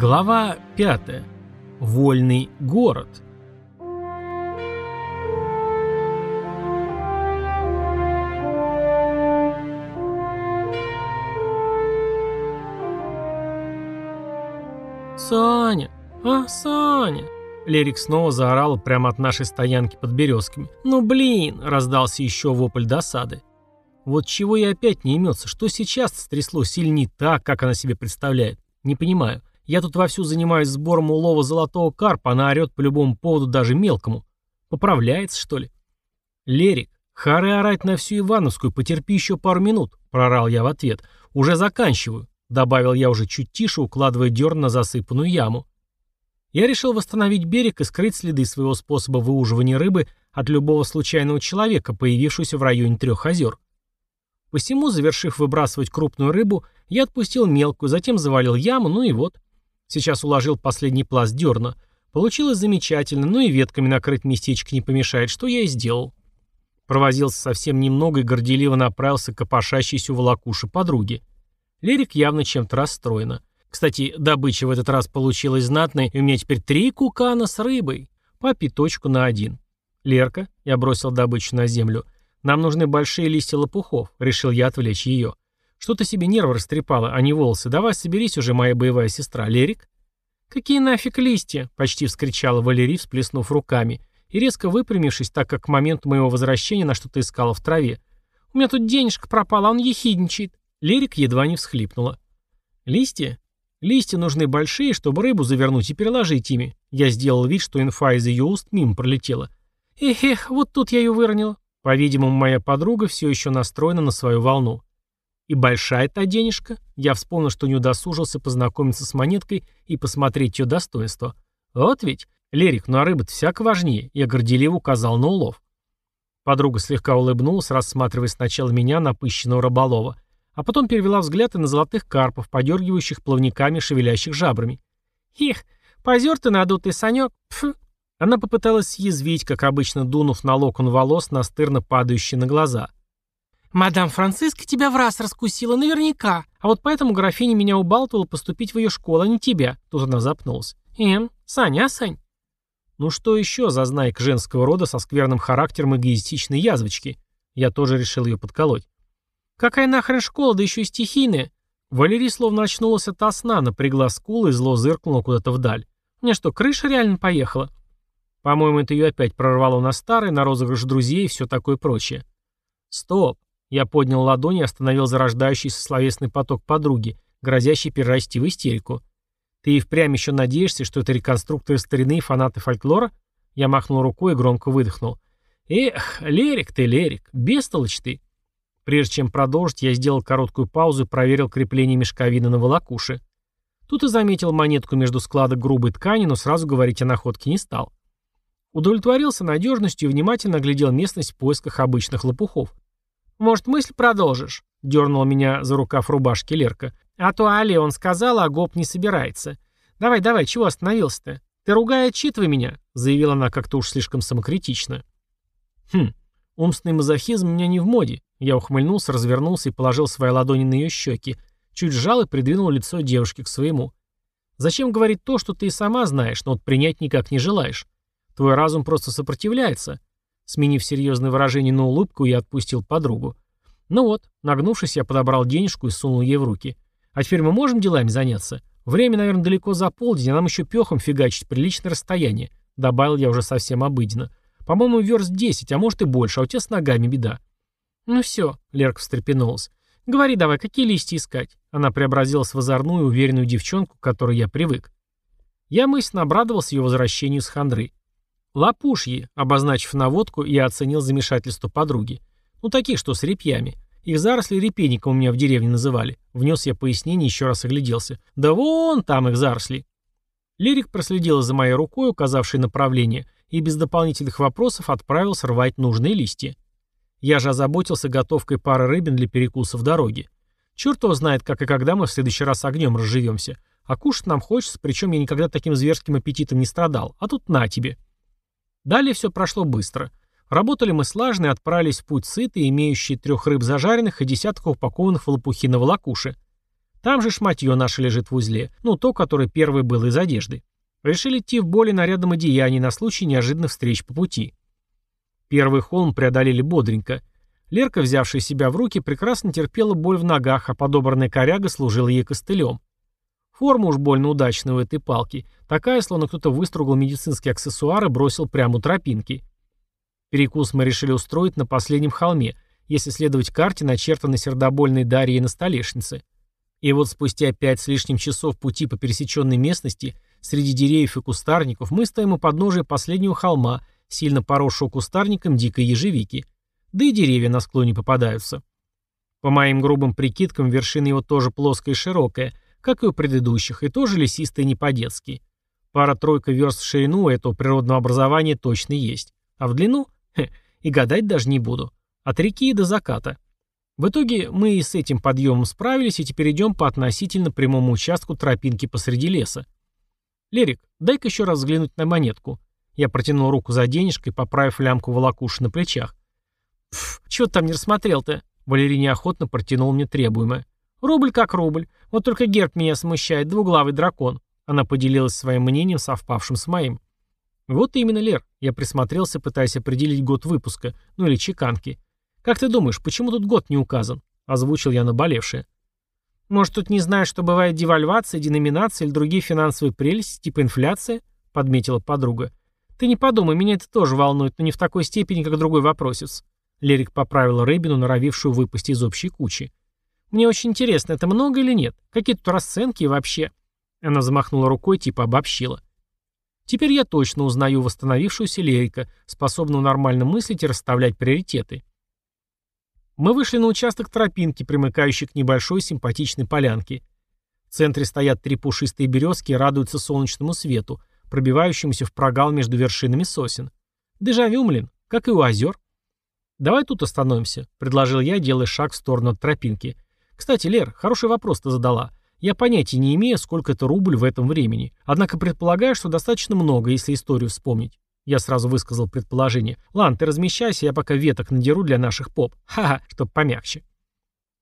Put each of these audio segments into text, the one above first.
Глава 5. Вольный город. «Саня! А, Саня!» Лерик снова заорал прямо от нашей стоянки под березками. «Ну блин!» – раздался еще вопль досады. Вот чего я опять не имется, что сейчас стряслось или не так, как она себе представляет. Не понимаю. Я тут вовсю занимаюсь сбором улова золотого карпа, она орет по любому поводу, даже мелкому. Поправляется, что ли? Лерик, хары орать на всю Ивановскую, потерпи еще пару минут, прорал я в ответ. Уже заканчиваю, добавил я уже чуть тише, укладывая дерн на засыпанную яму. Я решил восстановить берег и скрыть следы своего способа выуживания рыбы от любого случайного человека, появившегося в районе трех озер. Посему, завершив выбрасывать крупную рыбу, я отпустил мелкую, затем завалил яму, ну и вот. Сейчас уложил последний пласт дерна. Получилось замечательно, но и ветками накрыть местечко не помешает, что я и сделал. Провозился совсем немного и горделиво направился к копошащейся у волокуши подруги. Лерик явно чем-то расстроена. Кстати, добыча в этот раз получилась знатной, и у меня теперь три кукана с рыбой. По пяточку на один. Лерка, я бросил добычу на землю, — нам нужны большие листья лопухов, решил я отвлечь ее. Что ты себе нервы растрепала, а не волосы? Давай соберись уже, моя боевая сестра. Лерик? Какие нафиг листья? Почти вскричала Валерий, всплеснув руками, и резко выпрямившись, так как к моменту моего возвращения на что-то искала в траве. У меня тут денежка пропала, он ехидничает. Лерик едва не всхлипнула. Листья? Листья нужны большие, чтобы рыбу завернуть и переложить ими. Я сделал вид, что инфа из ее уст мимо пролетела. Эх, эх, вот тут я ее выронила. По-видимому, моя подруга все еще настроена на свою волну. И большая та денежка. Я вспомнил, что не удосужился познакомиться с монеткой и посмотреть ее достоинство. Вот ведь, Лерик, ну а рыба-то всяко важнее. Я горделиво указал на улов. Подруга слегка улыбнулась, рассматривая сначала меня, напыщенного рыболова, а потом перевела взгляд и на золотых карпов, подергивающих плавниками, шевелящих жабрами. «Их, позер ты надутый, Санек! Пф, она попыталась съязвить, как обычно дунув на локон волос, настырно падающий на глаза. «Мадам Франциска тебя в раз раскусила, наверняка. А вот поэтому графиня меня убалтывала поступить в ее школу, а не тебя». Тут она запнулась. «Эм, Саня, а, Сань?» «Ну что еще за знайка женского рода со скверным характером эгоистичной язвочки?» Я тоже решил ее подколоть. «Какая нахрен школа, да еще и стихийная?» Валерий словно очнулась от сна, напрягла скулы и зло зыркнула куда-то вдаль. «У меня что, крыша реально поехала?» По-моему, это ее опять прорвало на старый, на розыгрыш друзей и все такое прочее. Стоп. Я поднял ладони и остановил зарождающийся словесный поток подруги, грозящий перерасти в истерику. Ты и впрямь еще надеешься, что это реконструкторы старины и фанаты фольклора? Я махнул рукой и громко выдохнул. Эх, Лерик ты, Лерик, бестолочь ты. Прежде чем продолжить, я сделал короткую паузу и проверил крепление мешковины на волокуше. Тут и заметил монетку между складок грубой ткани, но сразу говорить о находке не стал. Удовлетворился надежностью и внимательно оглядел местность в поисках обычных лопухов. «Может, мысль продолжишь?» — дернула меня за рукав рубашки Лерка. «А то Али он сказал, а гоп не собирается. Давай, давай, чего остановился-то? Ты ругай, отчитывай меня», — заявила она как-то уж слишком самокритично. «Хм, умственный мазохизм у меня не в моде». Я ухмыльнулся, развернулся и положил свои ладони на ее щеки, чуть сжал и придвинул лицо девушки к своему. «Зачем говорить то, что ты и сама знаешь, но вот принять никак не желаешь? Твой разум просто сопротивляется. Сменив серьезное выражение на улыбку, я отпустил подругу. Ну вот, нагнувшись, я подобрал денежку и сунул ей в руки. А теперь мы можем делами заняться? Время, наверное, далеко за полдень, а нам еще пехом фигачить приличное расстояние. Добавил я уже совсем обыденно. По-моему, верст 10, а может и больше, а у тебя с ногами беда. Ну все, Лерка встрепенулась. Говори давай, какие листья искать? Она преобразилась в озорную, уверенную девчонку, к которой я привык. Я мысленно обрадовался ее возвращению с хандры. Лопушьи, обозначив наводку, я оценил замешательство подруги. Ну, таких, что с репьями. Их заросли репейником у меня в деревне называли. Внес я пояснение, еще раз огляделся. Да вон там их заросли. Лирик проследила за моей рукой, указавшей направление, и без дополнительных вопросов отправился рвать нужные листья. Я же озаботился готовкой пары рыбин для перекуса в дороге. Черт его знает, как и когда мы в следующий раз огнем разживемся. А кушать нам хочется, причем я никогда таким зверским аппетитом не страдал. А тут на тебе. Далее все прошло быстро. Работали мы слажно и отправились в путь сытые, имеющие трех рыб зажаренных и десятка упакованных в лопухи на волокуши. Там же шматье наше лежит в узле, ну, то, которое первое было из одежды. Решили идти в более нарядном одеянии на случай неожиданных встреч по пути. Первый холм преодолели бодренько. Лерка, взявшая себя в руки, прекрасно терпела боль в ногах, а подобранная коряга служила ей костылем. Форма уж больно удачная у этой палки, такая, словно кто-то выстругал медицинские аксессуары и бросил прямо у тропинки. Перекус мы решили устроить на последнем холме, если следовать карте, начертанной сердобольной Дарьей на столешнице. И вот спустя пять с лишним часов пути по пересеченной местности, среди деревьев и кустарников, мы стоим у подножия последнего холма, сильно поросшего кустарником дикой ежевики. Да и деревья на склоне попадаются. По моим грубым прикидкам, вершина его тоже плоская и широкая, как и у предыдущих, и тоже лесистая не по-детски. Пара-тройка верст в ширину этого природного образования точно есть. А в длину? Хе, и гадать даже не буду. От реки до заката. В итоге мы и с этим подъемом справились и теперь идем по относительно прямому участку тропинки посреди леса. «Лерик, дай-ка еще раз взглянуть на монетку». Я протянул руку за денежкой, поправив лямку волокуши на плечах. «Пф, чего ты там не рассмотрел-то?» Валерий неохотно протянул мне требуемое. «Рубль как рубль. Вот только герб меня смущает, двуглавый дракон». Она поделилась своим мнением, совпавшим с моим. «Вот именно, Лер». Я присмотрелся, пытаясь определить год выпуска, ну или чеканки. «Как ты думаешь, почему тут год не указан?» Озвучил я наболевшее. «Может, тут не знаешь, что бывает девальвация, деноминация или другие финансовые прелести, типа инфляция?» Подметила подруга. «Ты не подумай, меня это тоже волнует, но не в такой степени, как другой вопросец». Лерик поправила рыбину, норовившую выпасть из общей кучи. «Мне очень интересно, это много или нет? Какие тут расценки вообще?» Она замахнула рукой, типа обобщила. Теперь я точно узнаю восстановившуюся Лерика, способную нормально мыслить и расставлять приоритеты. Мы вышли на участок тропинки, примыкающий к небольшой симпатичной полянке. В центре стоят три пушистые березки и радуются солнечному свету, пробивающемуся в прогал между вершинами сосен. Дежавю, млин, как и у озер. «Давай тут остановимся», — предложил я, делая шаг в сторону от тропинки. «Кстати, Лер, хороший вопрос ты задала. Я понятия не имею, сколько это рубль в этом времени. Однако предполагаю, что достаточно много, если историю вспомнить. Я сразу высказал предположение. Ладно, ты размещайся, я пока веток надеру для наших поп. Ха-ха, чтоб помягче.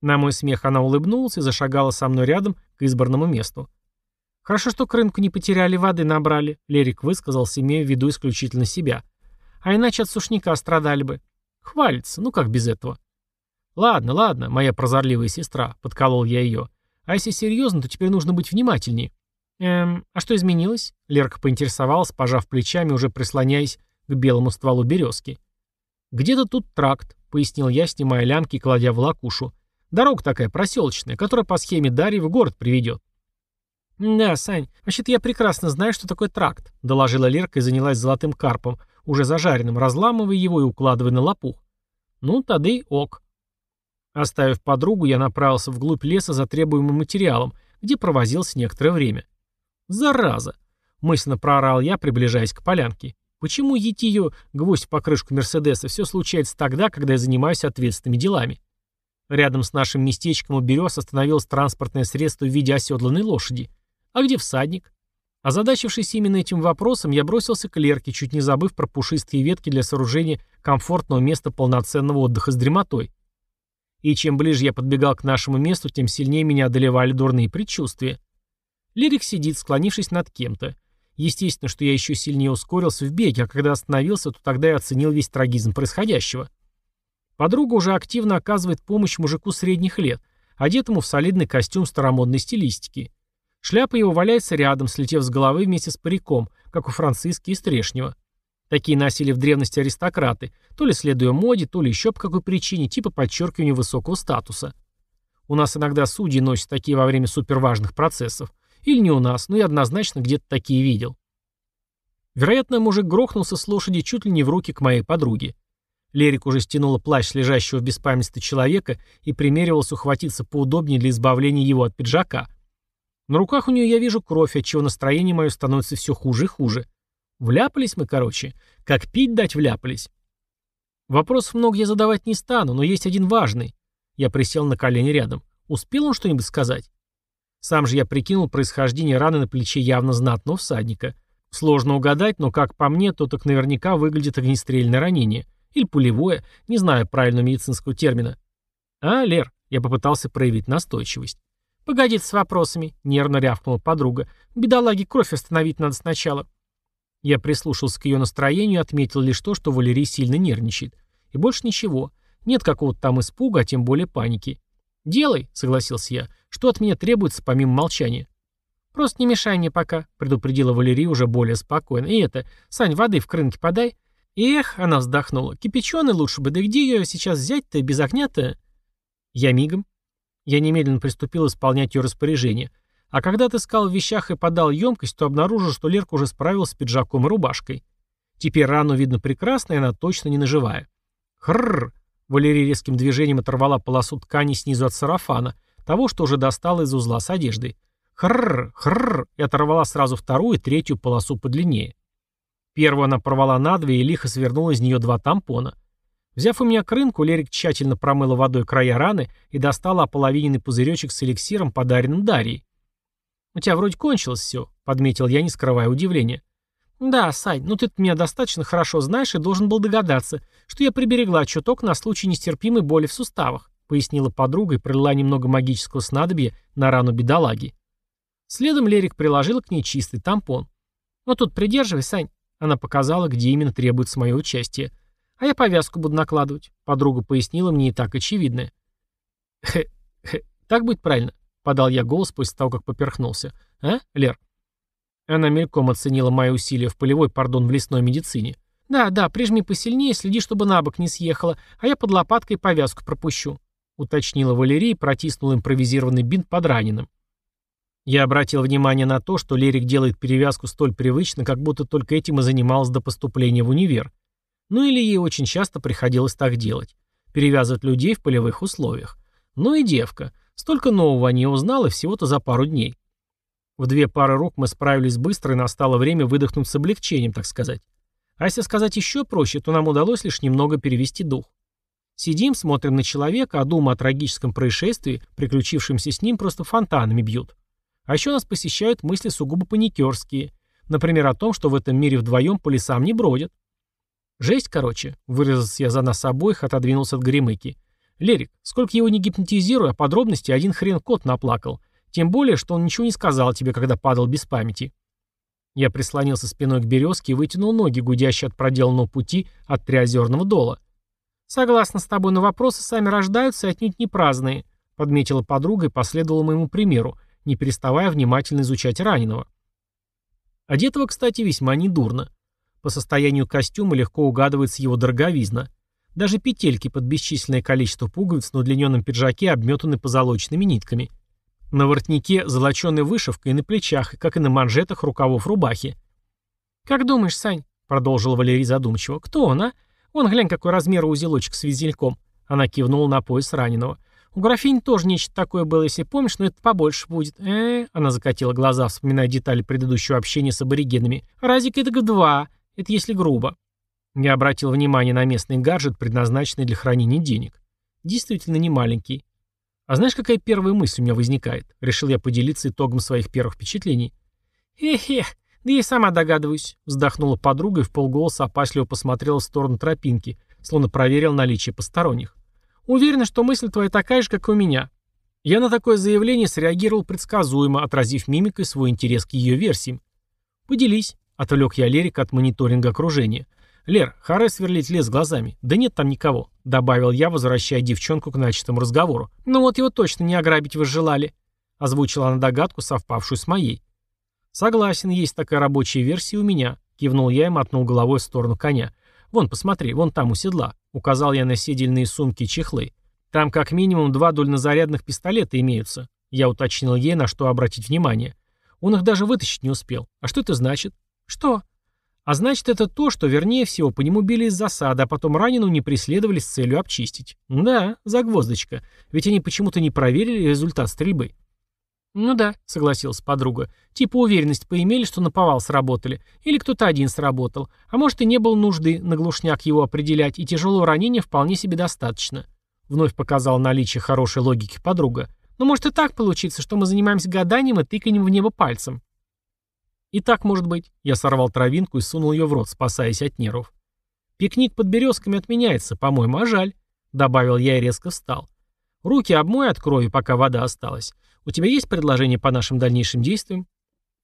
На мой смех она улыбнулась и зашагала со мной рядом к избранному месту. «Хорошо, что к рынку не потеряли, воды набрали», — Лерик высказался, имея в виду исключительно себя. «А иначе от сушняка страдали бы. Хвалится, ну как без этого?» «Ладно, ладно, моя прозорливая сестра», — подколол я ее. «А если серьезно, то теперь нужно быть внимательнее. «Эм, а что изменилось?» Лерка поинтересовалась, пожав плечами, уже прислоняясь к белому стволу березки. «Где-то тут тракт», — пояснил я, снимая лямки и кладя в лакушу. «Дорога такая проселочная, которая по схеме Дарьи в город приведет». «Да, Сань, вообще-то я прекрасно знаю, что такое тракт», — доложила Лерка и занялась золотым карпом, уже зажаренным, разламывая его и укладывая на лопух. «Ну, тады ок». Оставив подругу, я направился вглубь леса за требуемым материалом, где провозился некоторое время. «Зараза!» — мысленно проорал я, приближаясь к полянке. «Почему ее гвоздь в покрышку Мерседеса, все случается тогда, когда я занимаюсь ответственными делами?» Рядом с нашим местечком у берез остановилось транспортное средство в виде оседланной лошади. А где всадник? Озадачившись именно этим вопросом, я бросился к Лерке, чуть не забыв про пушистые ветки для сооружения комфортного места полноценного отдыха с дремотой. И чем ближе я подбегал к нашему месту, тем сильнее меня одолевали дурные предчувствия. Лирик сидит, склонившись над кем-то. Естественно, что я еще сильнее ускорился в беге, а когда остановился, то тогда я оценил весь трагизм происходящего. Подруга уже активно оказывает помощь мужику средних лет, одетому в солидный костюм старомодной стилистики. Шляпа его валяется рядом, слетев с головы вместе с париком, как у Франциски и Стрешнева. Такие носили в древности аристократы, то ли следуя моде, то ли еще по какой причине, типа подчеркивания высокого статуса. У нас иногда судьи носят такие во время суперважных процессов. Или не у нас, но я однозначно где-то такие видел. Вероятно, мужик грохнулся с лошади чуть ли не в руки к моей подруге. Лерик уже стянула плащ лежащего в беспамятстве человека и примеривался ухватиться поудобнее для избавления его от пиджака. На руках у нее я вижу кровь, отчего настроение мое становится все хуже и хуже. Вляпались мы, короче. Как пить дать вляпались. Вопросов много я задавать не стану, но есть один важный. Я присел на колени рядом. Успел он что-нибудь сказать? Сам же я прикинул происхождение раны на плече явно знатного всадника. Сложно угадать, но, как по мне, то так наверняка выглядит огнестрельное ранение. Или пулевое, не знаю правильного медицинского термина. А, Лер, я попытался проявить настойчивость. «Погоди с вопросами», — нервно рявкнула подруга. «Бедолаге кровь остановить надо сначала». Я прислушался к ее настроению и отметил лишь то, что Валерий сильно нервничает. И больше ничего. Нет какого-то там испуга, а тем более паники. «Делай», — согласился я. «Что от меня требуется, помимо молчания?» «Просто не мешай мне пока», — предупредила Валерия уже более спокойно. «И это, Сань, воды в крынке подай». «Эх», — она вздохнула, — «кипяченый лучше бы, да где ее сейчас взять-то, без огня-то?» «Я мигом». Я немедленно приступил исполнять ее распоряжение. А когда отыскал в вещах и подал емкость, то обнаружил, что Лерка уже справилась с пиджаком и рубашкой. Теперь рану видно прекрасно, и она точно не наживая. Хрррр! Валерия резким движением оторвала полосу ткани снизу от сарафана, того, что уже достала из узла с одеждой. Хрррр, хрррр, и оторвала сразу вторую и третью полосу подлиннее. Первую она порвала надвое и лихо свернула из нее два тампона. Взяв у меня крынку, Лерик тщательно промыла водой края раны и достала ополовиненный пузыречек с эликсиром, подаренным Дарьей. «У тебя вроде кончилось все», — подметил я, не скрывая удивления. «Да, Сань, ну ты меня достаточно хорошо знаешь и должен был догадаться, что я приберегла чуток на случай нестерпимой боли в суставах», — пояснила подруга и пролила немного магического снадобья на рану бедолаги. Следом Лерик приложил к ней чистый тампон. «Вот тут придерживай, Сань», — она показала, где именно требуется мое участие. А я повязку буду накладывать. Подруга пояснила мне и так очевидное. Хе, хе, так будет правильно, подал я голос после того, как поперхнулся. А, Лер? Она мельком оценила мои усилия в полевой, пардон, в лесной медицине. Да, да, прижми посильнее, следи, чтобы на бок не съехала, а я под лопаткой повязку пропущу, уточнила Валерия и протиснула импровизированный бинт под раненым. Я обратил внимание на то, что Лерик делает перевязку столь привычно, как будто только этим и занималась до поступления в универ. Ну или ей очень часто приходилось так делать. Перевязывать людей в полевых условиях. Ну и девка. Столько нового о ней узнала всего-то за пару дней. В две пары рук мы справились быстро, и настало время выдохнуть с облегчением, так сказать. А если сказать еще проще, то нам удалось лишь немного перевести дух. Сидим, смотрим на человека, а думы о трагическом происшествии, приключившемся с ним, просто фонтанами бьют. А еще нас посещают мысли сугубо паникерские. Например, о том, что в этом мире вдвоем по лесам не бродят. Жесть, короче. Вырезался я за нас обоих, отодвинулся от гремыки. Лерик, сколько его не гипнотизирую, а подробности один хрен кот наплакал. Тем более, что он ничего не сказал тебе, когда падал без памяти. Я прислонился спиной к березке и вытянул ноги, гудящие от проделанного пути от Триозерного дола. «Согласна с тобой, но вопросы сами рождаются и отнюдь не праздные», подметила подруга и последовала моему примеру, не переставая внимательно изучать раненого. Одетого, кстати, весьма недурно. По состоянию костюма легко угадывается его дороговизна. Даже петельки под бесчисленное количество пуговиц на удлиненном пиджаке обметаны позолоченными нитками. На воротнике золоченая вышивка и на плечах, как и на манжетах рукавов рубахи. «Как думаешь, Сань?» — продолжил Валерий задумчиво. «Кто он, а? Вон, глянь, какой размер узелочек с визельком». Она кивнула на пояс раненого. «У графини тоже нечто такое было, если помнишь, но это побольше будет». Э, -э Она закатила глаза, вспоминая детали предыдущего общения с аборигенами. «Разик это два. Это если грубо. Я обратил внимание на местный гаджет, предназначенный для хранения денег. Действительно не маленький. А знаешь, какая первая мысль у меня возникает? Решил я поделиться итогом своих первых впечатлений. Эх-эх, да я сама догадываюсь. Вздохнула подруга и в полголоса опасливо посмотрела в сторону тропинки, словно проверил наличие посторонних. Уверена, что мысль твоя такая же, как и у меня. Я на такое заявление среагировал предсказуемо, отразив мимикой свой интерес к ее версиям. Поделись. Отвлек я Лерика от мониторинга окружения. «Лер, харе сверлить лес глазами. Да нет там никого», — добавил я, возвращая девчонку к начатому разговору. «Ну вот его точно не ограбить вы желали», — озвучила она догадку, совпавшую с моей. «Согласен, есть такая рабочая версия у меня», — кивнул я и мотнул головой в сторону коня. «Вон, посмотри, вон там у седла», — указал я на седельные сумки и чехлы. «Там как минимум два дульнозарядных пистолета имеются», — я уточнил ей, на что обратить внимание. Он их даже вытащить не успел. А что это значит? Что? А значит, это то, что, вернее всего, по нему били из засады, а потом раненую не преследовали с целью обчистить. Да, загвоздочка. Ведь они почему-то не проверили результат стрельбы. «Ну да», — согласилась подруга. «Типа уверенность поимели, что наповал сработали. Или кто-то один сработал. А может и не было нужды на глушняк его определять, и тяжелого ранения вполне себе достаточно». Вновь показал наличие хорошей логики подруга. «Но может и так получиться, что мы занимаемся гаданием и тыканием в небо пальцем. И так может быть. Я сорвал травинку и сунул ее в рот, спасаясь от нервов. Пикник под березками отменяется, по-моему, а жаль. Добавил я и резко встал. Руки обмой от крови, пока вода осталась. У тебя есть предложение по нашим дальнейшим действиям?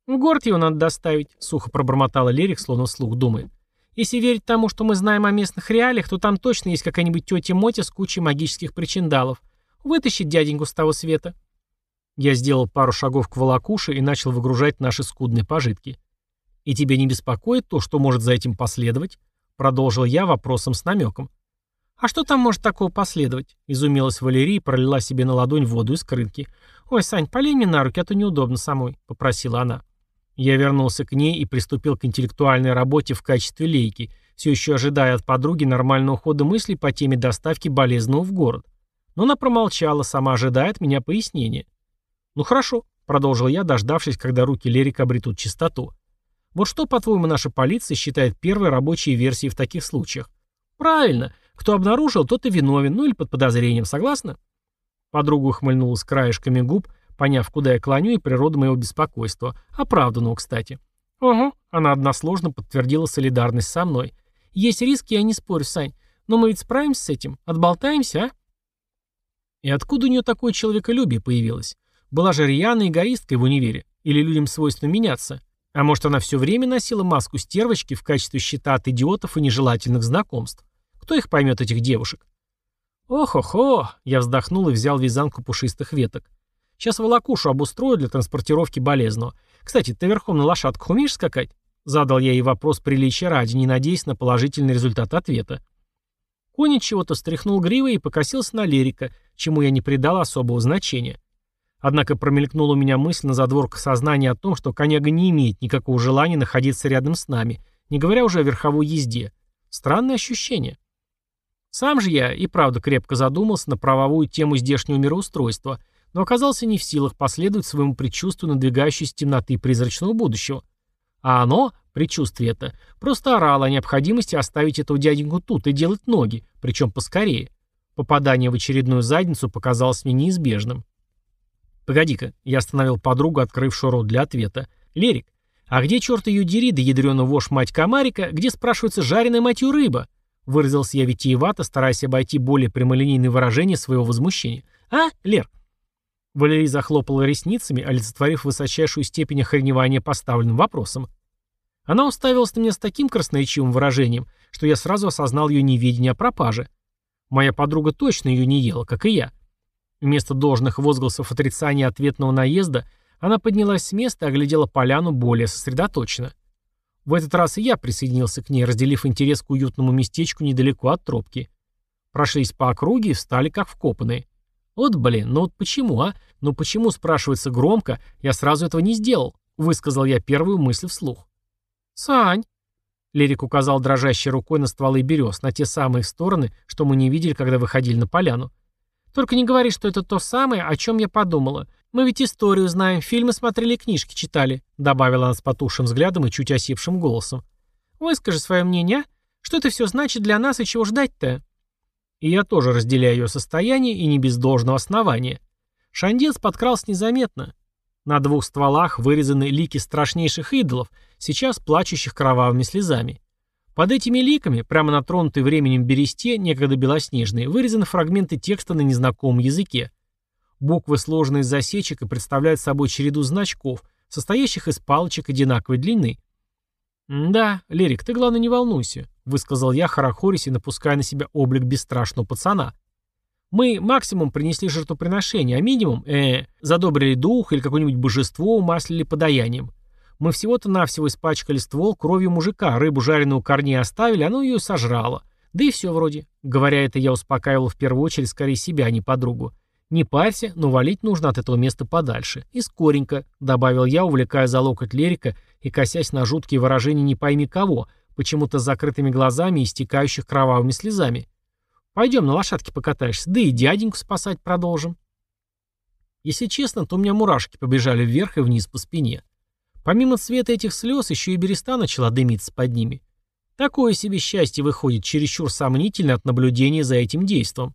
В город его надо доставить, сухо пробормотала Лерик, словно вслух думает. Если верить тому, что мы знаем о местных реалиях, то там точно есть какая-нибудь тетя Мотя с кучей магических причиндалов. Вытащить дяденьку с того света. Я сделал пару шагов к волокуше и начал выгружать наши скудные пожитки. «И тебя не беспокоит то, что может за этим последовать?» Продолжил я вопросом с намеком. «А что там может такого последовать?» Изумилась Валерия и пролила себе на ладонь воду из крынки. «Ой, Сань, полей мне на руки, а то неудобно самой», — попросила она. Я вернулся к ней и приступил к интеллектуальной работе в качестве лейки, все еще ожидая от подруги нормального хода мыслей по теме доставки болезного в город. Но она промолчала, сама ожидая от меня пояснения. «Ну хорошо», — продолжил я, дождавшись, когда руки Лерика обретут чистоту. «Вот что, по-твоему, наша полиция считает первой рабочей версией в таких случаях?» «Правильно. Кто обнаружил, тот и виновен, ну или под подозрением, согласна?» Подруга ухмыльнулась краешками губ, поняв, куда я клоню, и природу моего беспокойства. Оправданного, кстати. «Угу», — она односложно подтвердила солидарность со мной. «Есть риски, я не спорю, Сань. Но мы ведь справимся с этим? Отболтаемся, а?» И откуда у нее такое человеколюбие появилось? Была же рьяной эгоисткой в универе. Или людям свойственно меняться? А может, она все время носила маску стервочки в качестве щита от идиотов и нежелательных знакомств? Кто их поймет, этих девушек? «Ох-охо!» — я вздохнул и взял вязанку пушистых веток. Сейчас волокушу обустрою для транспортировки болезного. Кстати, ты верхом на лошадках умеешь скакать?» Задал я ей вопрос приличия ради, не надеясь на положительный результат ответа. Конь чего-то встряхнул гривой и покосился на Лерика, чему я не придал особого значения. Однако промелькнула у меня мысль на задворках сознания о том, что коняга не имеет никакого желания находиться рядом с нами, не говоря уже о верховой езде. Странное ощущение. Сам же я и правда крепко задумался на правовую тему здешнего мироустройства – но оказался не в силах последовать своему предчувствию надвигающейся темноты призрачного будущего. А оно, предчувствие это, просто орало о необходимости оставить этого дяденьку тут и делать ноги, причем поскорее. Попадание в очередную задницу показалось мне неизбежным. «Погоди-ка», — я остановил подругу, открывшую рот для ответа. «Лерик, а где, черт ее дери, да ядрёна вошь мать комарика, где, спрашивается, жареная матью рыба?» Выразился я витиевато, стараясь обойти более прямолинейные выражения своего возмущения. «А, Лер?» Валерий захлопала ресницами, олицетворив высочайшую степень охреневания поставленным вопросом. Она уставилась на меня с таким красноречивым выражением, что я сразу осознал ее неведение о пропаже. Моя подруга точно ее не ела, как и я. Вместо должных возгласов отрицания ответного наезда она поднялась с места и оглядела поляну более сосредоточенно. В этот раз и я присоединился к ней, разделив интерес к уютному местечку недалеко от тропки. Прошлись по округе и встали как вкопанные. Вот блин, ну вот почему, а? Ну почему, спрашивается громко, я сразу этого не сделал? Высказал я первую мысль вслух. Сань. Лерик указал дрожащей рукой на стволы берез, на те самые стороны, что мы не видели, когда выходили на поляну. Только не говори, что это то самое, о чем я подумала. Мы ведь историю знаем, фильмы смотрели, книжки читали», — добавила она с потухшим взглядом и чуть осипшим голосом. «Выскажи свое мнение? Что это все значит для нас и чего ждать-то?» И я тоже разделяю ее состояние и не без должного основания. Шандец подкрался незаметно. На двух стволах вырезаны лики страшнейших идолов, сейчас плачущих кровавыми слезами. Под этими ликами, прямо на тронутой временем бересте, некогда белоснежные, вырезаны фрагменты текста на незнакомом языке. Буквы, сложенные из засечек, и представляют собой череду значков, состоящих из палочек одинаковой длины. «Да, Лерик, ты, главное, не волнуйся. — высказал я, хорохорясь и напуская на себя облик бесстрашного пацана. «Мы максимум принесли жертвоприношение, а минимум, э, задобрили дух или какое-нибудь божество умаслили подаянием. Мы всего-то навсего испачкали ствол кровью мужика, рыбу жареную корней оставили, оно ее сожрало. Да и все вроде. Говоря это, я успокаивал в первую очередь скорее себя, а не подругу. Не парься, но валить нужно от этого места подальше. И скоренько», — добавил я, увлекая за локоть Лерика и косясь на жуткие выражения не пойми кого — почему-то с закрытыми глазами и истекающих кровавыми слезами. «Пойдем на лошадке покатаешься, да и дяденьку спасать продолжим». Если честно, то у меня мурашки побежали вверх и вниз по спине. Помимо цвета этих слез, еще и береста начала дымиться под ними. Такое себе счастье выходит чересчур сомнительно от наблюдения за этим действом.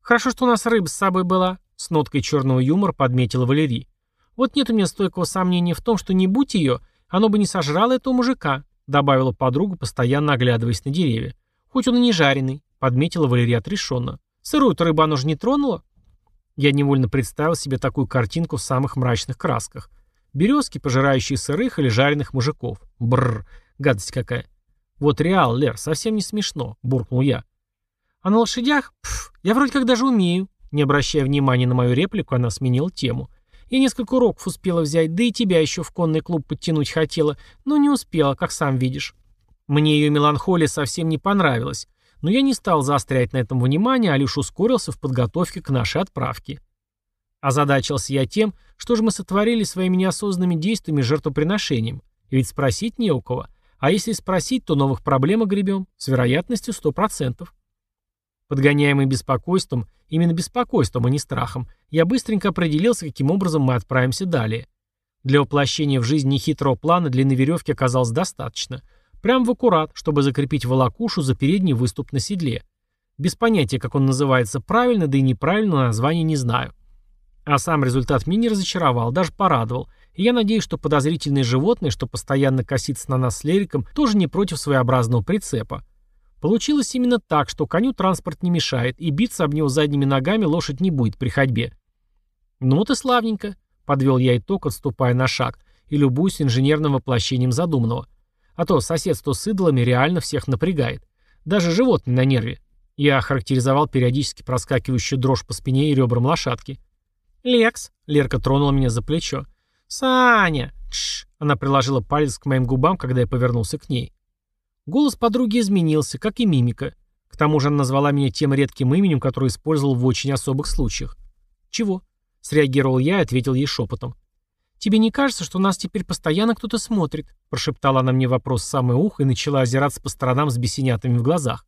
«Хорошо, что у нас рыба с собой была», — с ноткой черного юмора подметила Валерий. «Вот нет у меня стойкого сомнения в том, что не будь ее, оно бы не сожрало этого мужика добавила подруга, постоянно оглядываясь на деревья. «Хоть он и не жареный», — подметила Валерия отрешенно. «Сырую-то рыбу оно же не тронуло?» Я невольно представил себе такую картинку в самых мрачных красках. Березки, пожирающие сырых или жареных мужиков. Бррр, гадость какая. Вот реал, Лер, совсем не смешно, буркнул я. А на лошадях? Пф, я вроде как даже умею. Не обращая внимания на мою реплику, она сменила тему. Я несколько уроков успела взять, да и тебя еще в конный клуб подтянуть хотела, но не успела, как сам видишь. Мне ее меланхолия совсем не понравилась, но я не стал заострять на этом внимание, а лишь ускорился в подготовке к нашей отправке. Озадачился я тем, что же мы сотворили своими неосознанными действиями жертвоприношением. ведь спросить не у кого. А если спросить, то новых проблем огребем, с вероятностью 100%. Подгоняемый беспокойством, именно беспокойством, а не страхом, я быстренько определился, каким образом мы отправимся далее. Для воплощения в жизнь нехитрого плана длины веревки оказалось достаточно. Прям в аккурат, чтобы закрепить волокушу за передний выступ на седле. Без понятия, как он называется правильно, да и неправильно название не знаю. А сам результат меня не разочаровал, даже порадовал. И я надеюсь, что подозрительные животные, что постоянно косится на нас с Лериком, тоже не против своеобразного прицепа. Получилось именно так, что коню транспорт не мешает, и биться об него задними ногами лошадь не будет при ходьбе. «Ну вот и славненько», — подвел я итог, отступая на шаг, и любуюсь инженерным воплощением задуманного. А то соседство с идолами реально всех напрягает. Даже животные на нерве. Я охарактеризовал периодически проскакивающую дрожь по спине и ребрам лошадки. «Лекс», — Лерка тронула меня за плечо. «Саня!» Тш! Она приложила палец к моим губам, когда я повернулся к ней. Голос подруги изменился, как и мимика. К тому же она назвала меня тем редким именем, которое использовал в очень особых случаях. «Чего?» — среагировал я и ответил ей шепотом. «Тебе не кажется, что нас теперь постоянно кто-то смотрит?» — прошептала она мне вопрос в самое ухо и начала озираться по сторонам с бесенятами в глазах.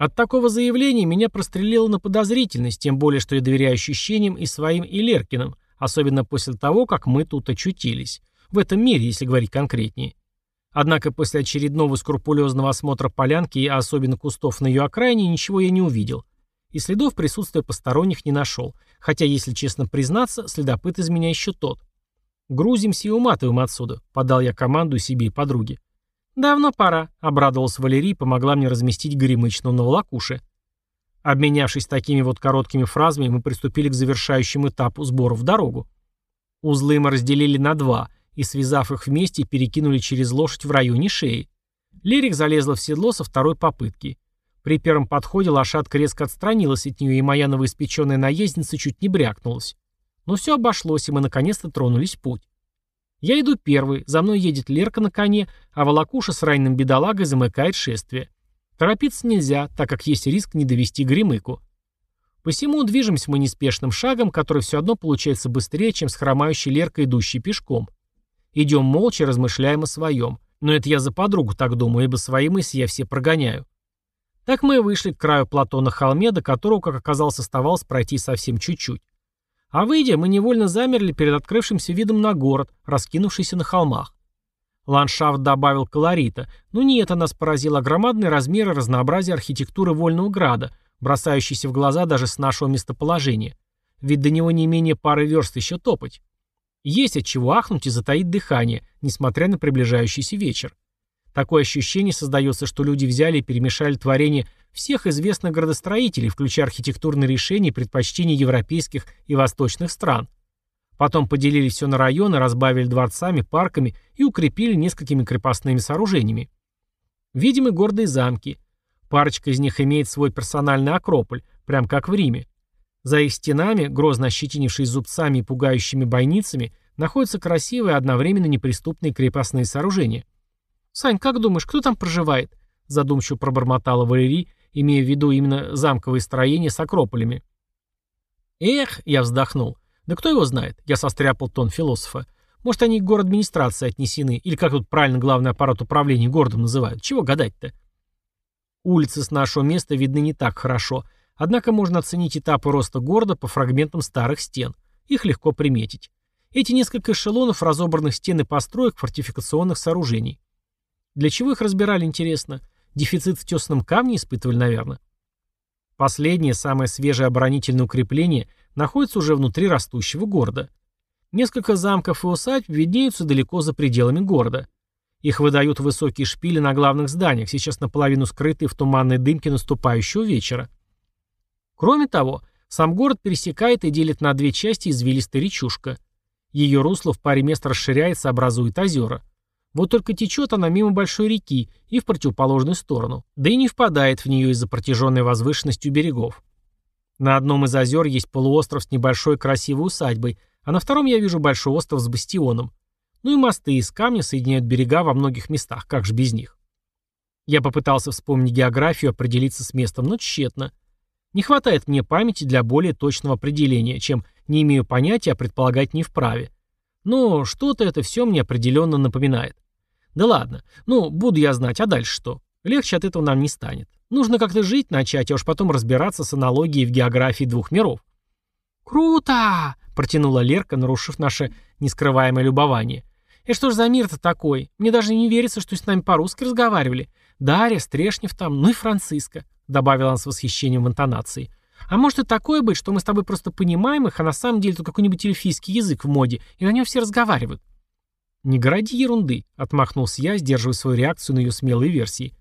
От такого заявления меня прострелило на подозрительность, тем более, что я доверяю ощущениям и своим, и Леркиным, особенно после того, как мы тут очутились. В этом мире, если говорить конкретнее. Однако после очередного скрупулезного осмотра полянки и особенно кустов на ее окраине ничего я не увидел. И следов присутствия посторонних не нашел. Хотя, если честно признаться, следопыт из меня еще тот. «Грузимся и уматываем отсюда», — подал я команду себе и подруге. «Давно пора», — обрадовалась Валерий помогла мне разместить горемычного на волокуше. Обменявшись такими вот короткими фразами, мы приступили к завершающему этапу сбора в дорогу. Узлы мы разделили на два — и, связав их вместе, перекинули через лошадь в районе шеи. Лерик залезла в седло со второй попытки. При первом подходе лошадка резко отстранилась от нее, и моя новоиспеченная наездница чуть не брякнулась. Но все обошлось, и мы наконец-то тронулись в путь. Я иду первый, за мной едет Лерка на коне, а волокуша с раненым бедолагой замыкает шествие. Торопиться нельзя, так как есть риск не довести гремыку. Посему движемся мы неспешным шагом, который все одно получается быстрее, чем с хромающей Леркой, идущей пешком. Идем молча, размышляем о своем. Но это я за подругу так думаю, ибо свои мысли я все прогоняю. Так мы и вышли к краю плато на холме, до которого, как оказалось, оставалось пройти совсем чуть-чуть. А выйдя, мы невольно замерли перед открывшимся видом на город, раскинувшийся на холмах. Ландшафт добавил колорита, но не это нас поразило, а громадные размеры разнообразия архитектуры Вольного Града, бросающийся в глаза даже с нашего местоположения. Ведь до него не менее пары верст еще топать. Есть от чего ахнуть и затаить дыхание, несмотря на приближающийся вечер. Такое ощущение создается, что люди взяли и перемешали творение всех известных градостроителей, включая архитектурные решения и предпочтения европейских и восточных стран. Потом поделили все на районы, разбавили дворцами, парками и укрепили несколькими крепостными сооружениями. Видимы гордые замки. Парочка из них имеет свой персональный акрополь, прям как в Риме. За их стенами, грозно ощетинившись зубцами и пугающими бойницами, находятся красивые, одновременно неприступные крепостные сооружения. «Сань, как думаешь, кто там проживает?» задумчиво пробормотала Валерий, имея в виду именно замковые строения с акрополями. «Эх», — я вздохнул, — «да кто его знает?» — я состряпал тон философа. «Может, они к администрации отнесены, или как тут правильно главный аппарат управления городом называют? Чего гадать-то?» Улицы с нашего места видны не так хорошо — Однако можно оценить этапы роста города по фрагментам старых стен. Их легко приметить. Эти несколько эшелонов разобранных стен и построек фортификационных сооружений. Для чего их разбирали, интересно? Дефицит в тесном камне испытывали, наверное. Последнее, самое свежее оборонительное укрепление, находится уже внутри растущего города. Несколько замков и усадьб виднеются далеко за пределами города. Их выдают высокие шпили на главных зданиях, сейчас наполовину скрытые в туманной дымке наступающего вечера. Кроме того, Сам город пересекает и делит на две части извилистая речушка. Ее русло в паре мест расширяется, образует озера. Вот только течет она мимо большой реки и в противоположную сторону, да и не впадает в нее из-за протяженной возвышенностью берегов. На одном из озер есть полуостров с небольшой красивой усадьбой, а на втором я вижу большой остров с бастионом. Ну и мосты из камня соединяют берега во многих местах, как же без них. Я попытался вспомнить географию, определиться с местом, но тщетно. Не хватает мне памяти для более точного определения, чем не имею понятия, а предполагать не вправе. Но что-то это все мне определенно напоминает. Да ладно, ну, буду я знать, а дальше что? Легче от этого нам не станет. Нужно как-то жить начать, а уж потом разбираться с аналогией в географии двух миров. «Круто!» — протянула Лерка, нарушив наше нескрываемое любование. «И что ж за мир-то такой? Мне даже не верится, что с нами по-русски разговаривали. Дарья, Стрешнев там, ну и Франциска добавила она с восхищением в интонации. А может и такое быть, что мы с тобой просто понимаем их, а на самом деле тут какой-нибудь эльфийский язык в моде, и на нем все разговаривают. «Не городи ерунды», — отмахнулся я, сдерживая свою реакцию на ее смелые версии.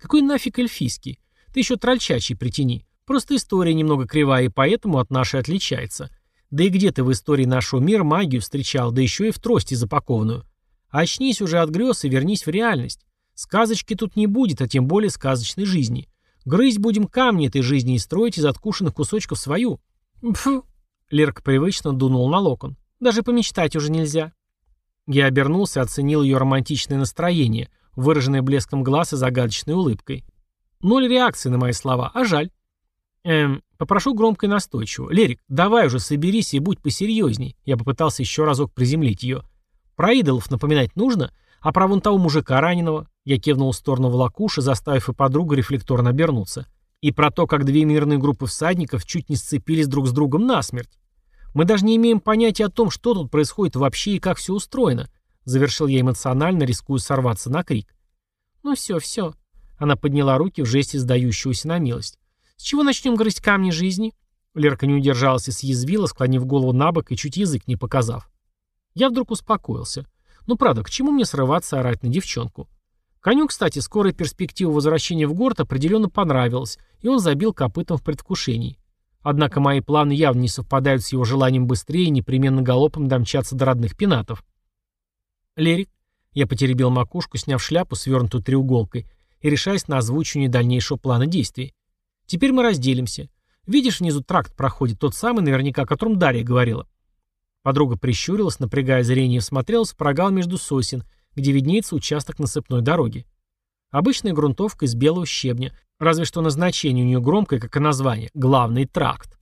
«Какой нафиг эльфийский? Ты еще трольчачий притяни. Просто история немного кривая, и поэтому от нашей отличается. Да и где ты в истории нашего мира магию встречал, да еще и в трости запакованную? Очнись уже от грез и вернись в реальность. Сказочки тут не будет, а тем более сказочной жизни. Грызть будем камни этой жизни и строить из откушенных кусочков свою. Фу. Лерка привычно дунул на локон. Даже помечтать уже нельзя. Я обернулся оценил ее романтичное настроение, выраженное блеском глаз и загадочной улыбкой. Ноль реакции на мои слова, а жаль. Эм, попрошу громко и настойчиво. Лерик, давай уже соберись и будь посерьезней. Я попытался еще разок приземлить ее. Про идолов напоминать нужно, а про вон того мужика раненого, я кивнул в сторону волокуши, заставив и подругу рефлекторно обернуться. И про то, как две мирные группы всадников чуть не сцепились друг с другом насмерть. Мы даже не имеем понятия о том, что тут происходит вообще и как все устроено. Завершил я эмоционально, рискуя сорваться на крик. Ну все, все. Она подняла руки в жесте сдающегося на милость. С чего начнем грызть камни жизни? Лерка не удержалась и съязвила, склонив голову на бок и чуть язык не показав. Я вдруг успокоился. Ну правда, к чему мне срываться орать на девчонку? Коню, кстати, скорая перспектива возвращения в город определенно понравилась, и он забил копытом в предвкушении. Однако мои планы явно не совпадают с его желанием быстрее и непременно галопом домчаться до родных пенатов. «Лерик», я потеребил макушку, сняв шляпу, свернутую треуголкой, и решаясь на озвучивание дальнейшего плана действий. «Теперь мы разделимся. Видишь, внизу тракт проходит, тот самый, наверняка, о котором Дарья говорила». Подруга прищурилась, напрягая зрение, всмотрелась в прогал между сосен – где виднеется участок насыпной дороги. Обычная грунтовка из белого щебня, разве что назначение у нее громкое, как и название – главный тракт.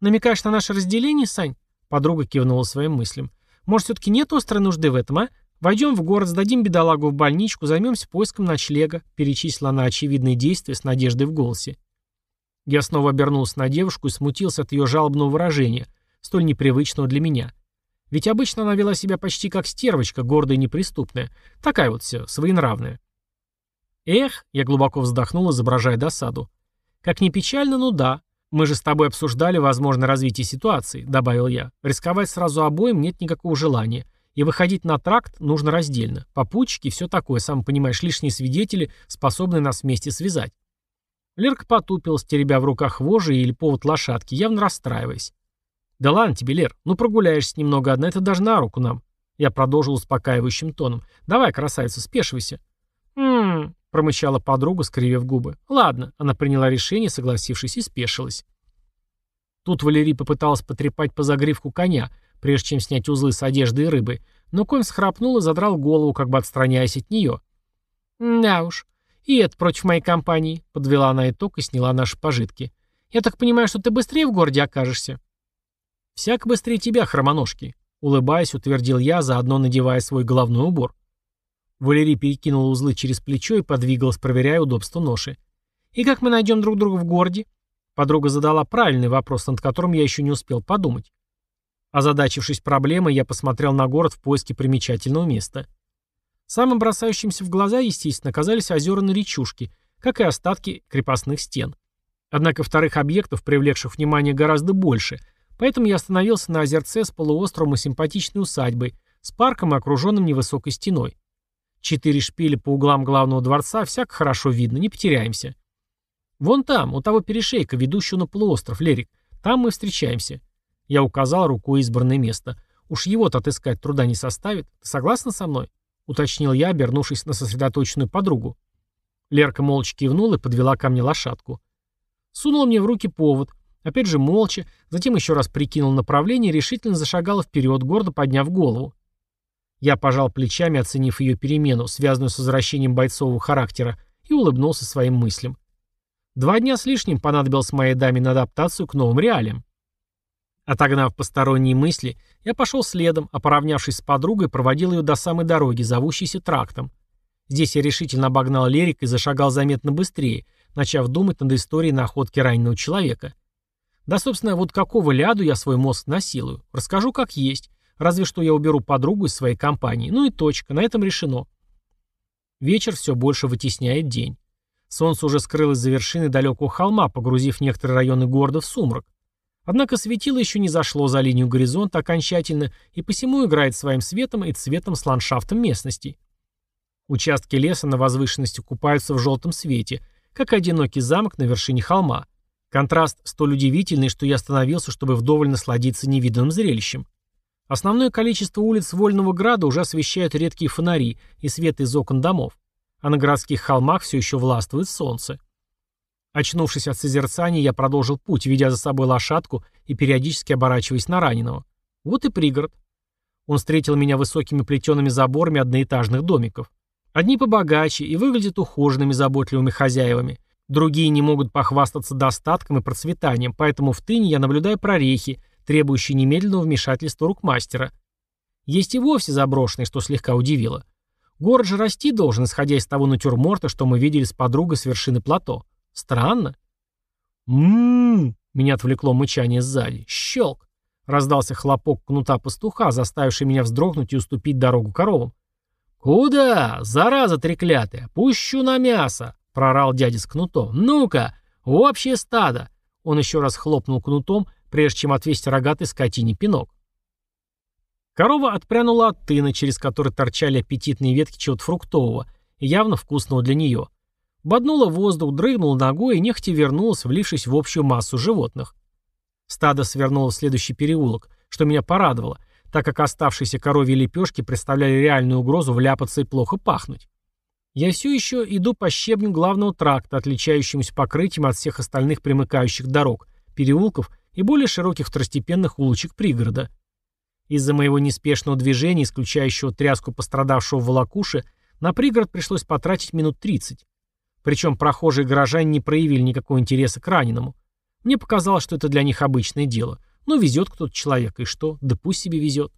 «Намекаешь на наше разделение, Сань?» Подруга кивнула своим мыслям. «Может, все-таки нет острой нужды в этом, а? Войдем в город, сдадим бедолагу в больничку, займемся поиском ночлега», перечислила она очевидные действия с надеждой в голосе. Я снова обернулся на девушку и смутился от ее жалобного выражения, столь непривычного для меня – ведь обычно она вела себя почти как стервочка, гордая и неприступная. Такая вот все, своенравная. Эх, я глубоко вздохнул, изображая досаду. Как ни печально, но да. Мы же с тобой обсуждали возможное развитие ситуации, добавил я. Рисковать сразу обоим нет никакого желания. И выходить на тракт нужно раздельно. Попутчики, все такое, сам понимаешь, лишние свидетели, способные нас вместе связать. Лерка потупилась, теребя в руках вожжи или повод лошадки, явно расстраиваясь. «Да ладно тебе, Лер, ну прогуляешься немного одна, это даже на руку нам». Я продолжил успокаивающим тоном. «Давай, красавица, спешивайся». «М-м-м», промычала подруга, скривив губы. «Ладно». Она приняла решение, согласившись, и спешилась. Тут Валерий попыталась потрепать по загривку коня, прежде чем снять узлы с одежды и рыбы, но конь схрапнул и задрал голову, как бы отстраняясь от нее. «Да уж. И это против моей компании», — подвела она итог и сняла наши пожитки. «Я так понимаю, что ты быстрее в городе окажешься?» «Всяк быстрее тебя, хромоножки», — улыбаясь, утвердил я, заодно надевая свой головной убор. Валерий перекинул узлы через плечо и подвигалась, проверяя удобство ноши. «И как мы найдем друг друга в городе?» Подруга задала правильный вопрос, над которым я еще не успел подумать. Озадачившись проблемой, я посмотрел на город в поиске примечательного места. Самым бросающимся в глаза, естественно, оказались озера на речушке, как и остатки крепостных стен. Однако вторых объектов, привлекших внимание гораздо больше — Поэтому я остановился на озерце с полуостровом и симпатичной усадьбой, с парком и окруженным невысокой стеной. Четыре шпиля по углам главного дворца всяко хорошо видно, не потеряемся. Вон там, у того перешейка, ведущего на полуостров, Лерик. Там мы встречаемся. Я указал рукой избранное место. Уж его-то отыскать труда не составит. Ты согласна со мной? Уточнил я, обернувшись на сосредоточенную подругу. Лерка молча кивнула и подвела ко мне лошадку. Сунула мне в руки повод. Опять же молча, затем еще раз прикинул направление и решительно зашагала вперед, гордо подняв голову. Я пожал плечами, оценив ее перемену, связанную с возвращением бойцового характера, и улыбнулся своим мыслям. Два дня с лишним понадобилось моей даме на адаптацию к новым реалиям. Отогнав посторонние мысли, я пошел следом, а поравнявшись с подругой, проводил ее до самой дороги, зовущейся трактом. Здесь я решительно обогнал Лерик и зашагал заметно быстрее, начав думать над историей находки раненого человека. Да, собственно, вот какого ляду я свой мозг насилую. Расскажу как есть. Разве что я уберу подругу из своей компании. Ну и точка, на этом решено. Вечер все больше вытесняет день. Солнце уже скрылось за вершиной далекого холма, погрузив некоторые районы города в сумрак. Однако светило еще не зашло за линию горизонта окончательно и посему играет своим светом и цветом с ландшафтом местности. Участки леса на возвышенности купаются в желтом свете, как одинокий замок на вершине холма. Контраст столь удивительный, что я остановился, чтобы вдоволь насладиться невиданным зрелищем. Основное количество улиц Вольного Града уже освещают редкие фонари и свет из окон домов, а на городских холмах все еще властвует солнце. Очнувшись от созерцания, я продолжил путь, ведя за собой лошадку и периодически оборачиваясь на раненого. Вот и пригород. Он встретил меня высокими плетеными заборами одноэтажных домиков. Одни побогаче и выглядят ухоженными заботливыми хозяевами. Другие не могут похвастаться достатком и процветанием, поэтому в тыне я наблюдаю прорехи, требующие немедленного вмешательства рук мастера. Есть и вовсе заброшенные, что слегка удивило. Город же расти должен, исходя из того натюрморта, что мы видели с подругой с вершины плато. Странно. Ммм, меня отвлекло мычание сзади. Щелк. Раздался хлопок кнута пастуха, заставивший меня вздрогнуть и уступить дорогу коровам. «Куда? Зараза треклятая! Пущу на мясо!» — прорал дядя с кнутом. «Ну-ка, общее стадо!» Он еще раз хлопнул кнутом, прежде чем отвесить рогатой скотине пинок. Корова отпрянула от тына, через который торчали аппетитные ветки чего-то фруктового, явно вкусного для нее. Боднула воздух, дрыгнула ногой и нехотя вернулась, влившись в общую массу животных. Стадо свернуло в следующий переулок, что меня порадовало, так как оставшиеся коровьи лепешки представляли реальную угрозу вляпаться и плохо пахнуть. Я все еще иду по щебню главного тракта, отличающемуся покрытием от всех остальных примыкающих дорог, переулков и более широких второстепенных улочек пригорода. Из-за моего неспешного движения, исключающего тряску пострадавшего волокуши, на пригород пришлось потратить минут 30. Причем прохожие горожане не проявили никакого интереса к раненому. Мне показалось, что это для них обычное дело. Ну, везет кто-то человека, и что? Да пусть себе везет.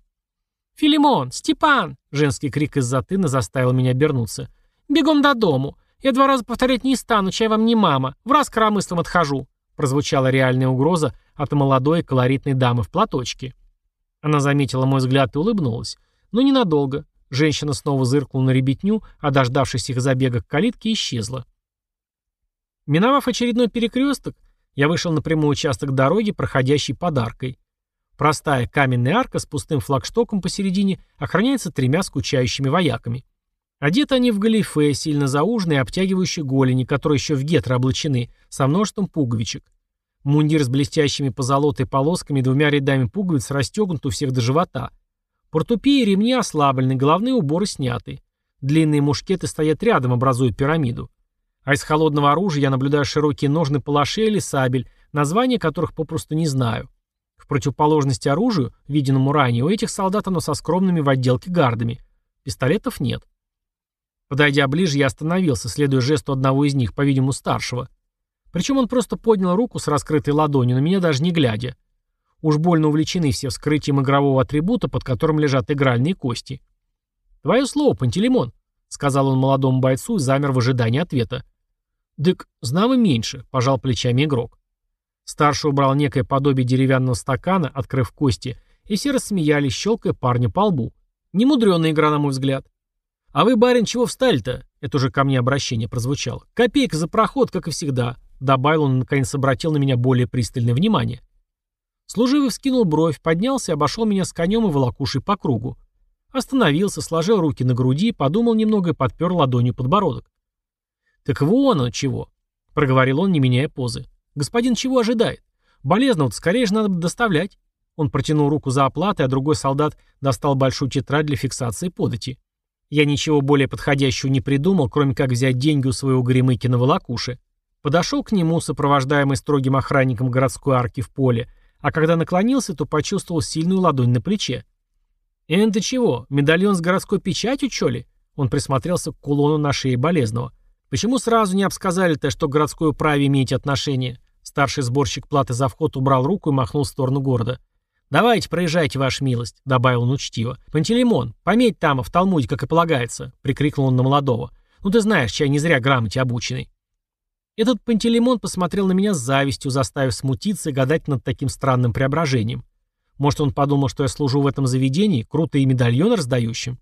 «Филимон! Степан!» Женский крик из-за тына заставил меня обернуться. «Бегом до дому! Я два раза повторять не стану, чай вам не мама. В раз коромыслом отхожу!» Прозвучала реальная угроза от молодой колоритной дамы в платочке. Она заметила мой взгляд и улыбнулась. Но ненадолго. Женщина снова зыркнула на ребятню, а дождавшись их забега к калитке, исчезла. Миновав очередной перекресток, я вышел на прямой участок дороги, проходящий под аркой. Простая каменная арка с пустым флагштоком посередине охраняется тремя скучающими вояками. Одеты они в галифе, сильно зауженные, обтягивающие голени, которые еще в гетро облачены, со множеством пуговичек. Мундир с блестящими позолотой полосками двумя рядами пуговиц расстегнут у всех до живота. Портупеи и ремни ослаблены, головные уборы сняты. Длинные мушкеты стоят рядом, образуя пирамиду. А из холодного оружия я наблюдаю широкие ножны палашей или сабель, названия которых попросту не знаю. В противоположности оружию, виденному ранее, у этих солдат оно со скромными в отделке гардами. Пистолетов нет. Подойдя ближе, я остановился, следуя жесту одного из них, по-видимому, старшего. Причем он просто поднял руку с раскрытой ладонью, на меня даже не глядя. Уж больно увлечены все вскрытием игрового атрибута, под которым лежат игральные кости. «Твое слово, Пантелеймон», — сказал он молодому бойцу и замер в ожидании ответа. «Дык, знамо меньше», — пожал плечами игрок. Старший убрал некое подобие деревянного стакана, открыв кости, и все рассмеялись, щелкая парня по лбу. Немудренная игра, на мой взгляд. «А вы, барин, чего встали-то?» Это уже ко мне обращение прозвучало. «Копейка за проход, как и всегда», — добавил он наконец обратил на меня более пристальное внимание. Служивый вскинул бровь, поднялся и обошел меня с конем и волокушей по кругу. Остановился, сложил руки на груди, подумал немного и подпер ладонью подбородок. «Так вон он чего», — проговорил он, не меняя позы. «Господин чего ожидает? Болезного-то скорее же надо доставлять. Он протянул руку за оплатой, а другой солдат достал большую тетрадь для фиксации подати. Я ничего более подходящего не придумал, кроме как взять деньги у своего Горемыкина волокуши. Подошел к нему, сопровождаемый строгим охранником городской арки в поле, а когда наклонился, то почувствовал сильную ладонь на плече. «Эн, ты чего? Медальон с городской печатью, чё ли?» Он присмотрелся к кулону на шее болезного. «Почему сразу не обсказали-то, что к городской управе имеете отношение?» Старший сборщик платы за вход убрал руку и махнул в сторону города. «Давайте, проезжайте, ваша милость», — добавил он учтиво. «Пантелеймон, пометь там, в Талмуде, как и полагается», — прикрикнул он на молодого. «Ну ты знаешь, чай не зря грамоте обученный». Этот Пантелеймон посмотрел на меня с завистью, заставив смутиться и гадать над таким странным преображением. Может, он подумал, что я служу в этом заведении, круто и медальон раздающим?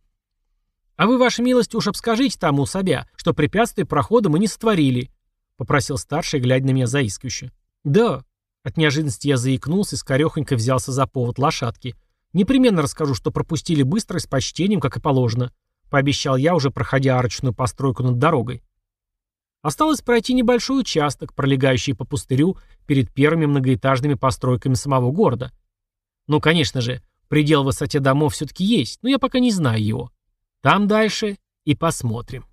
«А вы, ваша милость, уж обскажите тому у себя, что препятствия прохода мы не сотворили», — попросил старший, глядя на меня заискивающе. «Да». От неожиданности я заикнулся и скорехонько взялся за повод лошадки. «Непременно расскажу, что пропустили быстро и с почтением, как и положено», — пообещал я, уже проходя арочную постройку над дорогой. Осталось пройти небольшой участок, пролегающий по пустырю перед первыми многоэтажными постройками самого города. Ну, конечно же, предел высоте домов все-таки есть, но я пока не знаю его. Там дальше и посмотрим.